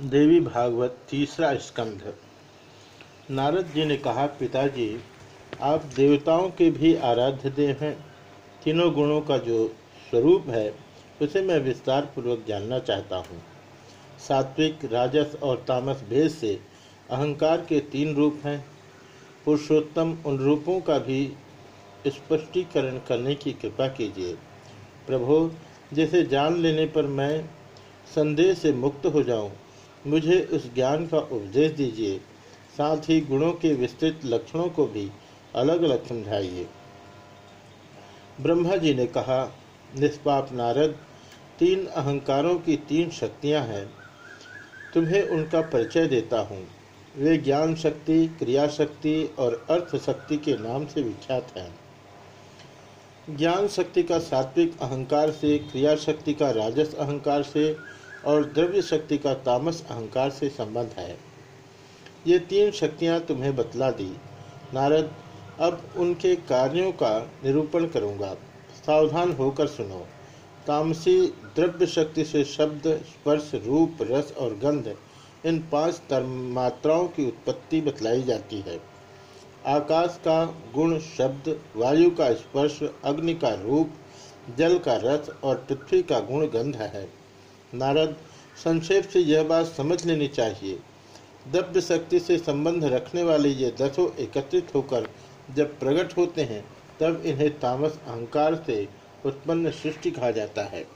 देवी भागवत तीसरा स्कंध। नारद जी ने कहा, पिताजी, आप देवताओं के भी आराध्य देव हैं। तीनों गुणों का जो स्वरूप है, उसे मैं विस्तार पूर्वक जानना चाहता हूँ। सात्विक, राजस और तामस भेद से अहंकार के तीन रूप हैं। पुरुषोत्तम उन रूपों का भी स्पष्टीकरण करने की कृपा कीजिए। प्रभो, जिसे जान लेने पर मैं संदेह से मुक्त हो जाऊँ मुझे उस ज्ञान का उपदेश दीजिए। साथ ही गुणों के विस्तृत लक्षणों को भी अलग अलग समझाइए ब्रह्मा जी ने कहा, निष्पाप नारद, तीन अहंकारों की तीन शक्तियाँ हैं। तुम्हें उनका परिचय देता हूँ। वे ज्ञान शक्ति, क्रिया शक्ति और अर्थ शक्ति के नाम से विख्यात हैं। ज्ञान शक्ति का सात्विक अहंकार से, क्रिया शक्ति का राजस अहंकार से और द्रव्य शक्ति का तामस अहंकार से संबंध है। ये तीन शक्तियाँ तुम्हें बतला दी। नारद, अब उनके कार्यों का निरूपण करूँगा। सावधान होकर सुनो। तामसी द्रव्य शक्ति से शब्द, स्पर्श, रूप, रस और गंध, इन पाँच मात्राओं की उत्पत्ति बतलाई जाती है। आकाश का गुण शब्द, वायु का स्पर्श, अग्नि का रूप, जल का रस और पृथ्वी का गुण गंध है। नारद, संक्षेप से यह बात समझ लेनी चाहिए। दब्य शक्ति से संबंध रखने वाले ये दसों एकत्रित होकर जब प्रकट होते हैं, तब इन्हें तामस अहंकार से उत्पन्न सृष्टि कहा जाता है।